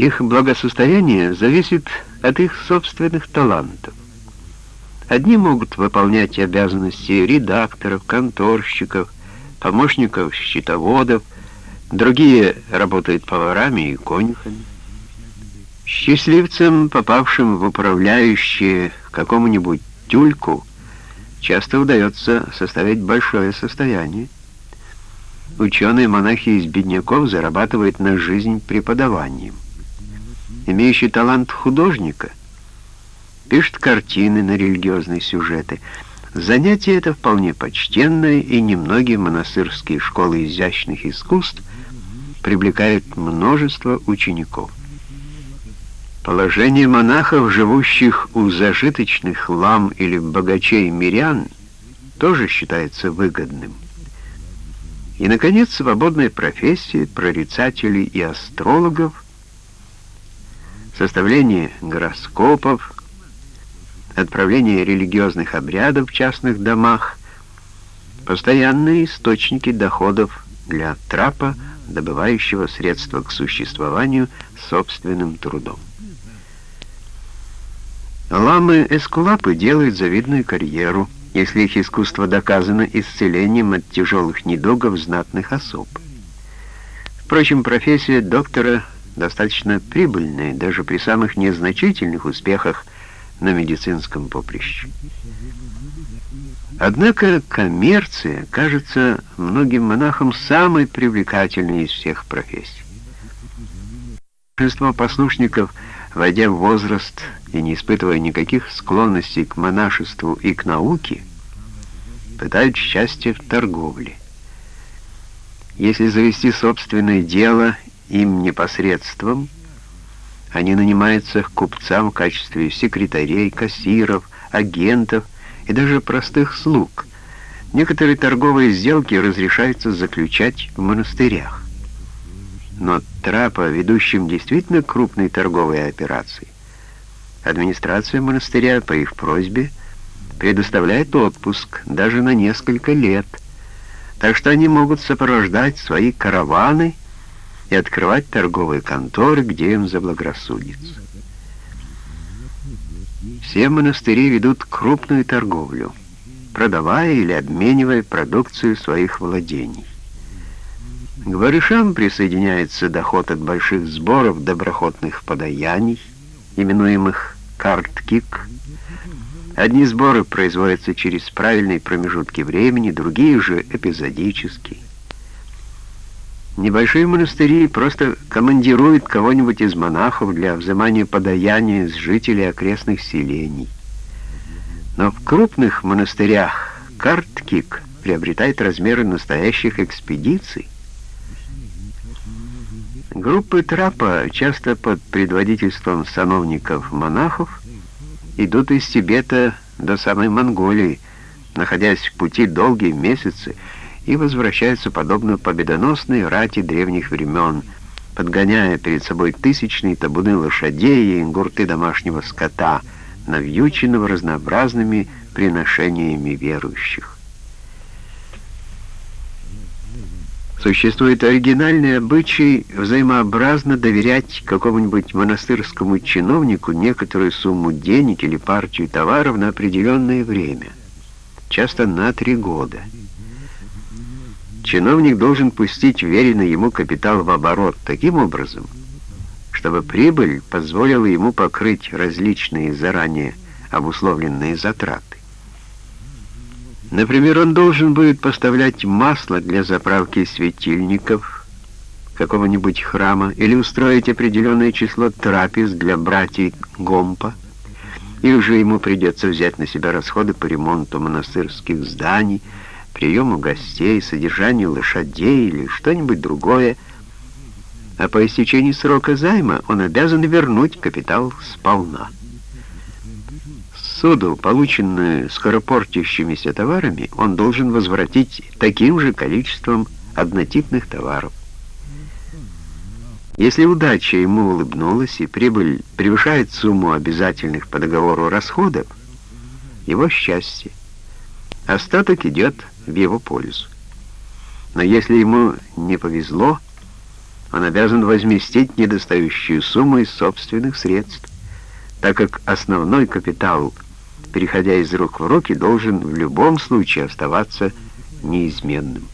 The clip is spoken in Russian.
Их благосостояние зависит от их собственных талантов. Одни могут выполнять обязанности редакторов, конторщиков, помощников счетоводов, другие работают поварами и конюхами. Счастливцам, попавшим в управляющие какому-нибудь тюльку, часто удается составить большое состояние. Ученые-монахи из бедняков зарабатывают на жизнь преподаванием. Имеющий талант художника пишет картины на религиозные сюжеты. Занятие это вполне почтенное, и немногие монастырские школы изящных искусств привлекают множество учеников. Положение монахов, живущих у зажиточных лам или богачей-мирян, тоже считается выгодным. И, наконец, свободная профессия прорицателей и астрологов, составление гороскопов, отправление религиозных обрядов в частных домах, постоянные источники доходов для трапа, добывающего средства к существованию собственным трудом. Ламы-эскулапы делают завидную карьеру, если их искусство доказано исцелением от тяжелых недугов знатных особ. Впрочем, профессия доктора достаточно прибыльная, даже при самых незначительных успехах на медицинском поприще. Однако коммерция кажется многим монахам самой привлекательной из всех профессий. Большинство послушников – войдя в возраст и не испытывая никаких склонностей к монашеству и к науке, пытают счастье в торговле. Если завести собственное дело им непосредством, они нанимаются к купцам в качестве секретарей, кассиров, агентов и даже простых слуг. Некоторые торговые сделки разрешается заключать в монастырях но трапа, ведущим действительно крупной торговой операции. Администрация монастыря по их просьбе предоставляет отпуск даже на несколько лет, так что они могут сопровождать свои караваны и открывать торговые конторы, где им заблагорассудится. Все монастыри ведут крупную торговлю, продавая или обменивая продукцию своих владений. К барышам присоединяется доход от больших сборов доброходных подаяний, именуемых карткик. Одни сборы производятся через правильные промежутки времени, другие же эпизодически. Небольшие монастыри просто командируют кого-нибудь из монахов для взимания подаяния с жителей окрестных селений. Но в крупных монастырях карткик приобретает размеры настоящих экспедиций, Группы трапа, часто под предводительством сановников-монахов, идут из Тибета до самой Монголии, находясь в пути долгие месяцы, и возвращаются подобно победоносной рати древних времен, подгоняя перед собой тысячные табуны лошадей и гурты домашнего скота, навьюченного разнообразными приношениями верующих. Существует оригинальный обычай взаимообразно доверять какому-нибудь монастырскому чиновнику некоторую сумму денег или партию товаров на определенное время, часто на три года. Чиновник должен пустить веренный ему капитал в оборот таким образом, чтобы прибыль позволила ему покрыть различные заранее обусловленные затраты. Например, он должен будет поставлять масло для заправки светильников какого-нибудь храма или устроить определенное число трапез для братьев Гомпа, или же ему придется взять на себя расходы по ремонту монастырских зданий, приему гостей, содержанию лошадей или что-нибудь другое, а по истечении срока займа он обязан вернуть капитал сполна суду, полученную скоропортящимися товарами, он должен возвратить таким же количеством однотипных товаров. Если удача ему улыбнулась и прибыль превышает сумму обязательных по договору расходов, его счастье. Остаток идет в его пользу. Но если ему не повезло, он обязан возместить недостающую сумму из собственных средств, так как основной капитал, переходя из рук в руки, должен в любом случае оставаться неизменным.